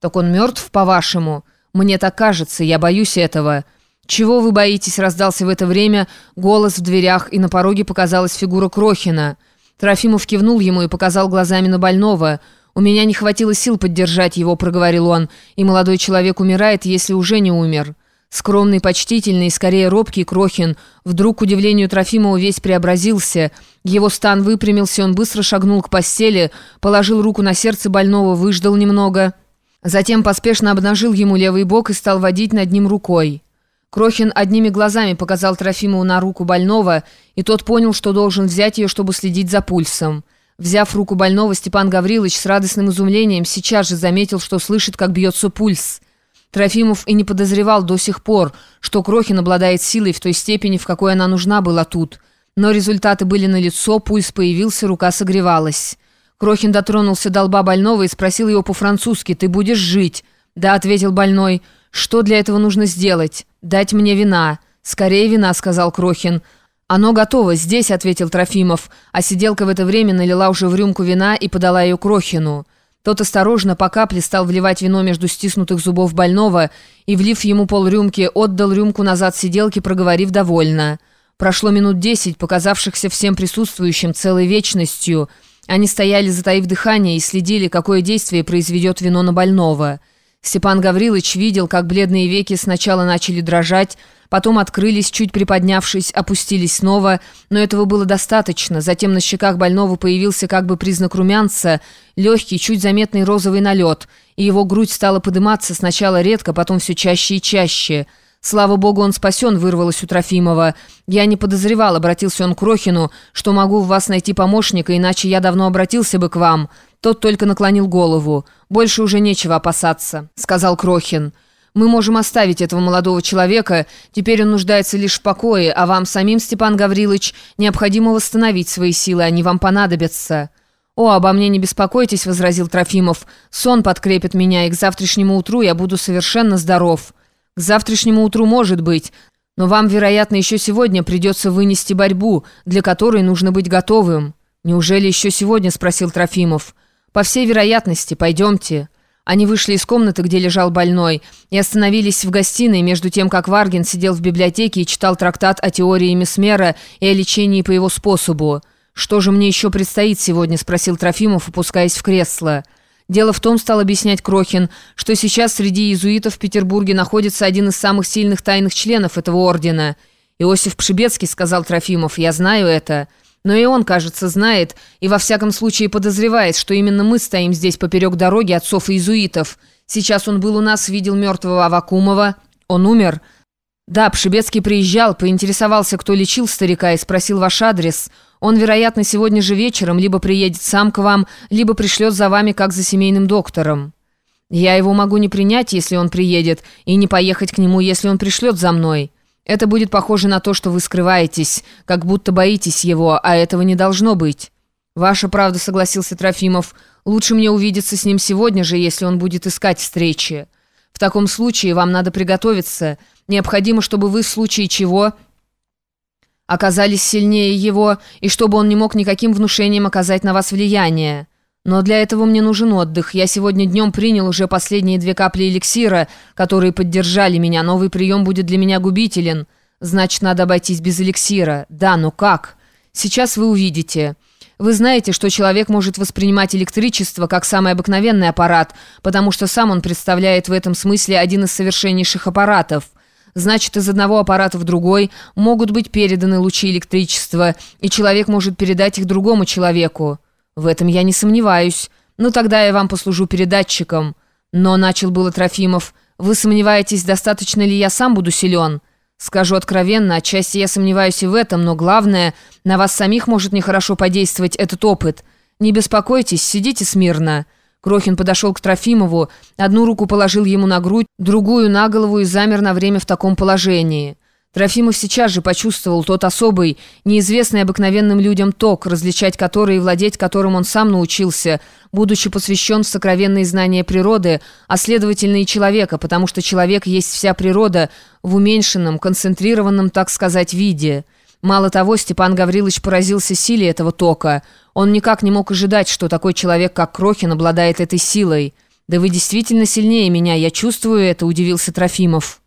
«Так он мертв, по-вашему?» «Мне так кажется, я боюсь этого». «Чего вы боитесь?» — раздался в это время голос в дверях, и на пороге показалась фигура Крохина. Трофимов кивнул ему и показал глазами на больного. «У меня не хватило сил поддержать его», — проговорил он, «и молодой человек умирает, если уже не умер». Скромный, почтительный, скорее робкий Крохин вдруг, к удивлению Трофимова, весь преобразился. Его стан выпрямился, он быстро шагнул к постели, положил руку на сердце больного, выждал немного. Затем поспешно обнажил ему левый бок и стал водить над ним рукой. Крохин одними глазами показал Трофимову на руку больного, и тот понял, что должен взять ее, чтобы следить за пульсом. Взяв руку больного, Степан Гаврилович с радостным изумлением сейчас же заметил, что слышит, как бьется пульс. Трофимов и не подозревал до сих пор, что Крохин обладает силой в той степени, в какой она нужна была тут. Но результаты были налицо, пульс появился, рука согревалась. Крохин дотронулся до лба больного и спросил его по-французски «Ты будешь жить?» «Да», — ответил больной. «Что для этого нужно сделать?» «Дать мне вина». «Скорее вина», — сказал Крохин. «Оно готово, здесь», — ответил Трофимов. А сиделка в это время налила уже в рюмку вина и подала ее Крохину. Тот осторожно по капле стал вливать вино между стиснутых зубов больного и, влив ему полрюмки, отдал рюмку назад сиделке, проговорив довольно. Прошло минут десять, показавшихся всем присутствующим целой вечностью. Они стояли, затаив дыхание, и следили, какое действие произведет вино на больного. Степан Гаврилович видел, как бледные веки сначала начали дрожать, потом открылись, чуть приподнявшись, опустились снова, но этого было достаточно. Затем на щеках больного появился как бы признак румянца, легкий, чуть заметный розовый налет, и его грудь стала подниматься сначала редко, потом все чаще и чаще. «Слава богу, он спасен», — вырвалось у Трофимова. «Я не подозревал», — обратился он к Крохину, «что могу в вас найти помощника, иначе я давно обратился бы к вам». Тот только наклонил голову. «Больше уже нечего опасаться», — сказал Крохин. «Мы можем оставить этого молодого человека. Теперь он нуждается лишь в покое, а вам самим, Степан Гаврилович, необходимо восстановить свои силы, они вам понадобятся». «О, обо мне не беспокойтесь», — возразил Трофимов. «Сон подкрепит меня, и к завтрашнему утру я буду совершенно здоров». «К завтрашнему утру может быть, но вам, вероятно, еще сегодня придется вынести борьбу, для которой нужно быть готовым». «Неужели еще сегодня?» — спросил Трофимов. «По всей вероятности, пойдемте». Они вышли из комнаты, где лежал больной, и остановились в гостиной, между тем, как Варгин сидел в библиотеке и читал трактат о теории Месмера и о лечении по его способу. «Что же мне еще предстоит сегодня?» – спросил Трофимов, опускаясь в кресло. Дело в том, стал объяснять Крохин, что сейчас среди иезуитов в Петербурге находится один из самых сильных тайных членов этого ордена. «Иосиф Пшибецкий», – сказал Трофимов, – «я знаю это». Но и он, кажется, знает и во всяком случае подозревает, что именно мы стоим здесь поперек дороги отцов иезуитов. Сейчас он был у нас, видел мертвого Авакумова. Он умер. Да, Пшибецкий приезжал, поинтересовался, кто лечил старика и спросил ваш адрес. Он, вероятно, сегодня же вечером либо приедет сам к вам, либо пришлет за вами, как за семейным доктором. Я его могу не принять, если он приедет, и не поехать к нему, если он пришлет за мной». Это будет похоже на то, что вы скрываетесь, как будто боитесь его, а этого не должно быть». «Ваша правда», — согласился Трофимов. «Лучше мне увидеться с ним сегодня же, если он будет искать встречи. В таком случае вам надо приготовиться. Необходимо, чтобы вы в случае чего оказались сильнее его, и чтобы он не мог никаким внушением оказать на вас влияние». Но для этого мне нужен отдых. Я сегодня днем принял уже последние две капли эликсира, которые поддержали меня. Новый прием будет для меня губителен. Значит, надо обойтись без эликсира. Да, но как? Сейчас вы увидите. Вы знаете, что человек может воспринимать электричество как самый обыкновенный аппарат, потому что сам он представляет в этом смысле один из совершеннейших аппаратов. Значит, из одного аппарата в другой могут быть переданы лучи электричества, и человек может передать их другому человеку. «В этом я не сомневаюсь. Ну, тогда я вам послужу передатчиком». «Но», — начал было Трофимов, — «вы сомневаетесь, достаточно ли я сам буду силен?» «Скажу откровенно, отчасти я сомневаюсь и в этом, но главное, на вас самих может нехорошо подействовать этот опыт. Не беспокойтесь, сидите смирно». Крохин подошел к Трофимову, одну руку положил ему на грудь, другую на голову и замер на время в таком положении. Трофимов сейчас же почувствовал тот особый, неизвестный обыкновенным людям ток, различать который и владеть которым он сам научился, будучи посвящен в сокровенные знания природы, а следовательно и человека, потому что человек есть вся природа в уменьшенном, концентрированном, так сказать, виде. Мало того, Степан Гаврилович поразился силе этого тока. Он никак не мог ожидать, что такой человек, как Крохин, обладает этой силой. «Да вы действительно сильнее меня, я чувствую это», — удивился Трофимов.